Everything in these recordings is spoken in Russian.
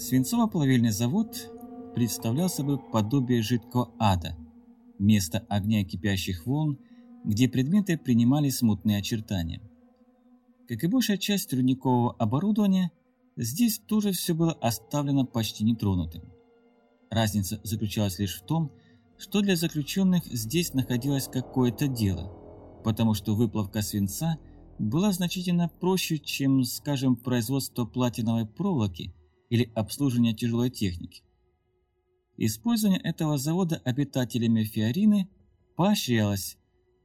Свинцово-плавильный завод представлял собой подобие жидкого ада, место огня кипящих волн, где предметы принимали смутные очертания. Как и большая часть рудникового оборудования, здесь тоже все было оставлено почти нетронутым. Разница заключалась лишь в том, что для заключенных здесь находилось какое-то дело, потому что выплавка свинца была значительно проще, чем, скажем, производство платиновой проволоки или обслуживание тяжелой техники. Использование этого завода обитателями Фиорины поощрялось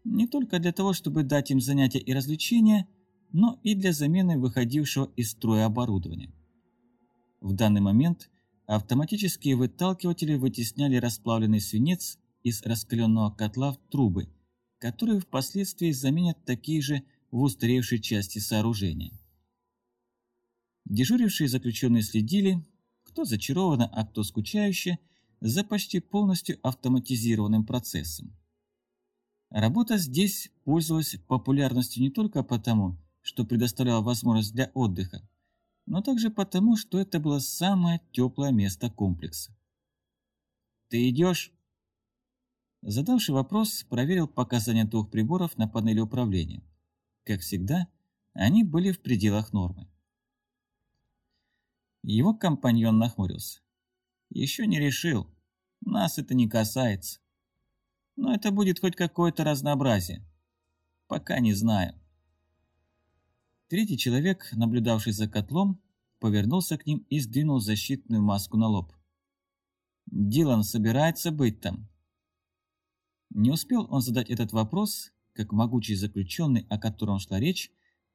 не только для того, чтобы дать им занятия и развлечения, но и для замены выходившего из строя оборудования. В данный момент автоматические выталкиватели вытесняли расплавленный свинец из раскаленного котла в трубы, которые впоследствии заменят такие же в устаревшей части сооружения. Дежурившие заключенные следили, кто зачарованно, а кто скучающе, за почти полностью автоматизированным процессом. Работа здесь пользовалась популярностью не только потому, что предоставляла возможность для отдыха, но также потому, что это было самое теплое место комплекса. «Ты идешь?» Задавший вопрос, проверил показания двух приборов на панели управления. Как всегда, они были в пределах нормы. Его компаньон нахмурился. «Еще не решил. Нас это не касается. Но это будет хоть какое-то разнообразие. Пока не знаю». Третий человек, наблюдавший за котлом, повернулся к ним и сдвинул защитную маску на лоб. «Дилан собирается быть там?» Не успел он задать этот вопрос, как могучий заключенный, о котором шла речь,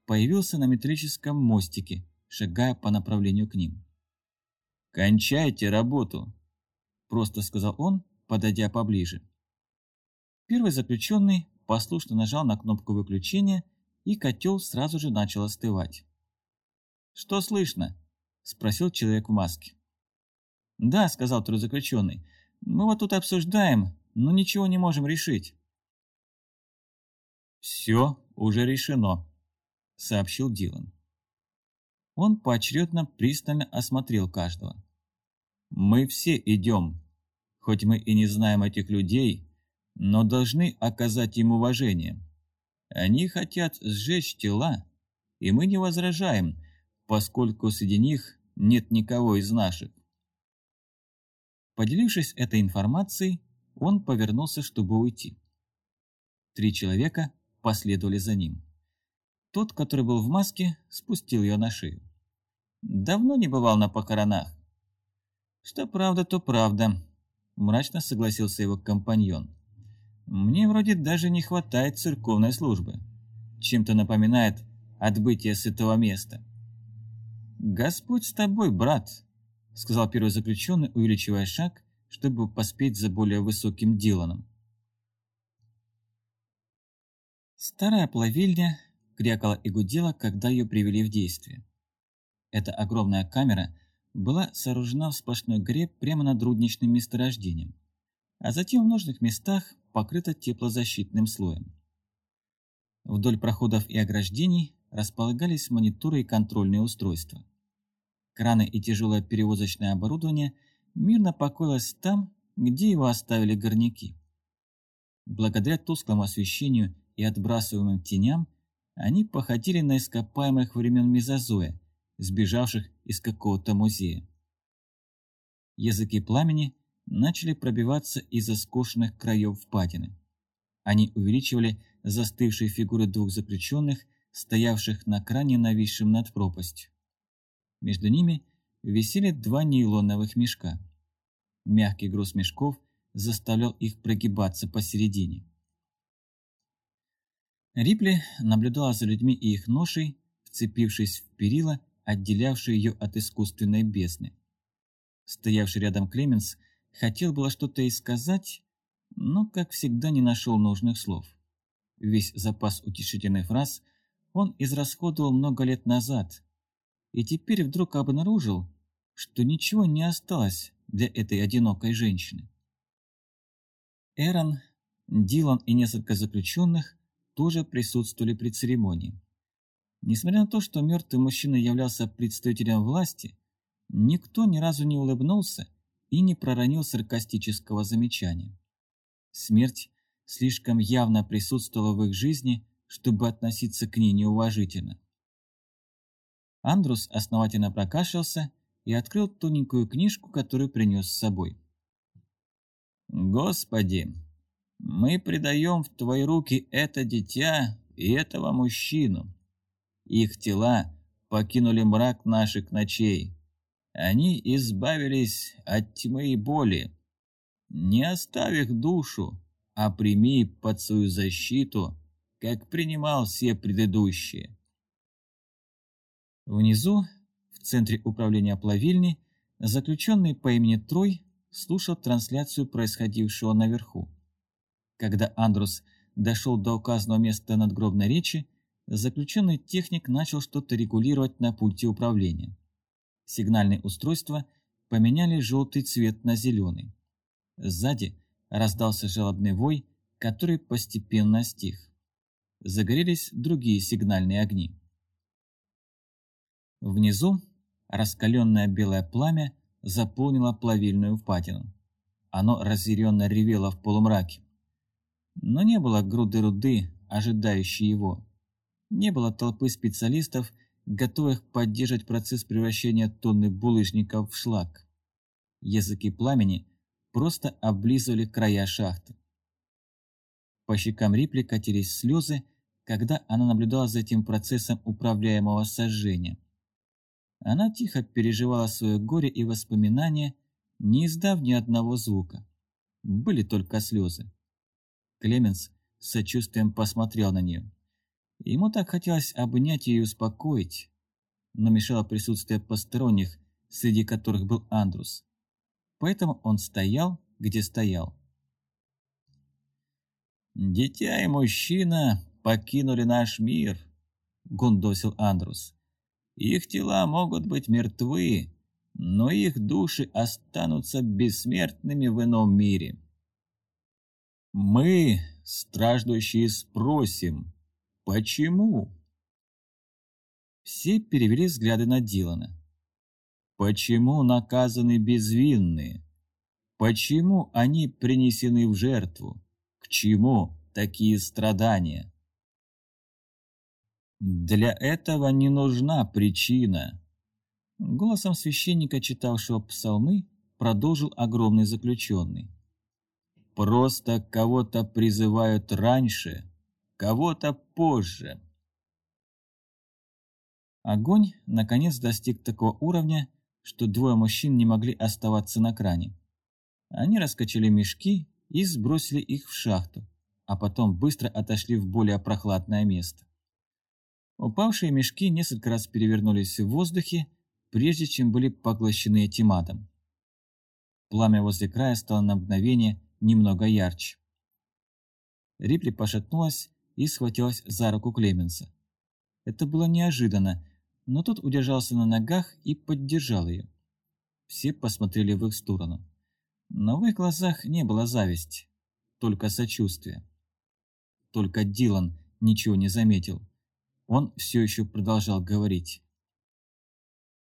появился на металлическом мостике, шагая по направлению к ним. «Кончайте работу!» – просто сказал он, подойдя поближе. Первый заключенный послушно нажал на кнопку выключения, и котел сразу же начал остывать. «Что слышно?» – спросил человек в маске. «Да», – сказал второй заключенный, – «мы вот тут обсуждаем, но ничего не можем решить». «Все уже решено», — сообщил Дилан. Он поочередно пристально осмотрел каждого. «Мы все идем, хоть мы и не знаем этих людей, но должны оказать им уважение. Они хотят сжечь тела, и мы не возражаем, поскольку среди них нет никого из наших». Поделившись этой информацией, он повернулся, чтобы уйти. Три человека последовали за ним. Тот, который был в маске, спустил ее на шею. Давно не бывал на похоронах. Что правда, то правда, мрачно согласился его компаньон. Мне вроде даже не хватает церковной службы. Чем-то напоминает отбытие с этого места. Господь с тобой, брат, сказал первый заключенный, увеличивая шаг, чтобы поспеть за более высоким Диланом. Старая плавильня крякала и гудела, когда ее привели в действие. Эта огромная камера была сооружена в сплошной горе прямо над рудничным месторождением, а затем в нужных местах покрыта теплозащитным слоем. Вдоль проходов и ограждений располагались мониторы и контрольные устройства. Краны и тяжелое перевозочное оборудование мирно покоилось там, где его оставили горняки. Благодаря тусклому освещению и отбрасываемым теням, они походили на ископаемых времен Мезозоя, сбежавших из какого-то музея. Языки пламени начали пробиваться из-за скошенных краев впадины. Они увеличивали застывшие фигуры двух заключенных, стоявших на кране, нависшем над пропастью. Между ними висели два нейлоновых мешка. Мягкий груз мешков заставлял их прогибаться посередине. Рипли наблюдала за людьми и их ношей, вцепившись в перила, отделявшие ее от искусственной бездны. Стоявший рядом Клеменс хотел было что-то и сказать, но, как всегда, не нашел нужных слов. Весь запас утешительных фраз он израсходовал много лет назад, и теперь вдруг обнаружил, что ничего не осталось для этой одинокой женщины. Эрон, Дилан и несколько заключенных тоже присутствовали при церемонии. Несмотря на то, что мертвый мужчина являлся представителем власти, Никто ни разу не улыбнулся и не проронил саркастического замечания. Смерть слишком явно присутствовала в их жизни, чтобы относиться к ней неуважительно. Андрус основательно прокашлялся и открыл тоненькую книжку, которую принес с собой. «Господи, мы предаем в Твои руки это дитя и этого мужчину. Их тела покинули мрак наших ночей. Они избавились от тьмы и боли. Не оставь их душу, а прими под свою защиту, как принимал все предыдущие. Внизу, в центре управления плавильни, заключенный по имени Трой слушал трансляцию происходившего наверху. Когда Андрус дошел до указанного места надгробной речи, заключенный техник начал что-то регулировать на пульте управления. Сигнальные устройства поменяли желтый цвет на зеленый. Сзади раздался жалобный вой, который постепенно стих. Загорелись другие сигнальные огни. Внизу раскаленное белое пламя заполнило плавильную впадину. Оно разъяренно ревело в полумраке. Но не было груды руды, ожидающей его. Не было толпы специалистов, готовых поддерживать процесс превращения тонны булыжников в шлак. Языки пламени просто облизывали края шахты. По щекам Рипли катились слезы, когда она наблюдала за этим процессом управляемого сожжения. Она тихо переживала свое горе и воспоминания, не издав ни одного звука. Были только слезы. Клеменс сочувствием посмотрел на нее. Ему так хотелось обнять ее и успокоить, но мешало присутствие посторонних, среди которых был Андрус. Поэтому он стоял, где стоял. «Дитя и мужчина покинули наш мир», — гундосил Андрус. «Их тела могут быть мертвы, но их души останутся бессмертными в ином мире». «Мы, страждущие, спросим, почему?» Все перевели взгляды на Дилана. Почему наказаны безвинные? Почему они принесены в жертву? К чему такие страдания? Для этого не нужна причина. Голосом священника, читавшего псалмы, продолжил огромный заключенный. Просто кого-то призывают раньше, кого-то позже. Огонь наконец достиг такого уровня, что двое мужчин не могли оставаться на кране. Они раскачали мешки и сбросили их в шахту, а потом быстро отошли в более прохладное место. Упавшие мешки несколько раз перевернулись в воздухе, прежде чем были поглощены этим адом. Пламя возле края стало на мгновение немного ярче. Рипли пошатнулась и схватилась за руку Клеменса. Это было неожиданно, но тот удержался на ногах и поддержал ее. Все посмотрели в их сторону. Но в их глазах не было зависти, только сочувствие. Только Дилан ничего не заметил. Он все еще продолжал говорить.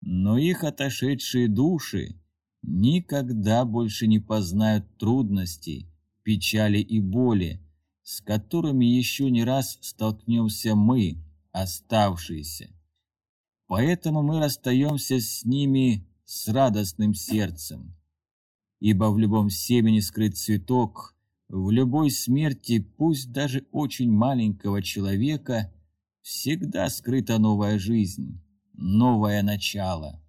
Но их отошедшие души никогда больше не познают трудностей, печали и боли, с которыми еще не раз столкнемся мы, оставшиеся. Поэтому мы расстаемся с ними с радостным сердцем. Ибо в любом семени скрыт цветок, в любой смерти, пусть даже очень маленького человека, всегда скрыта новая жизнь, новое начало.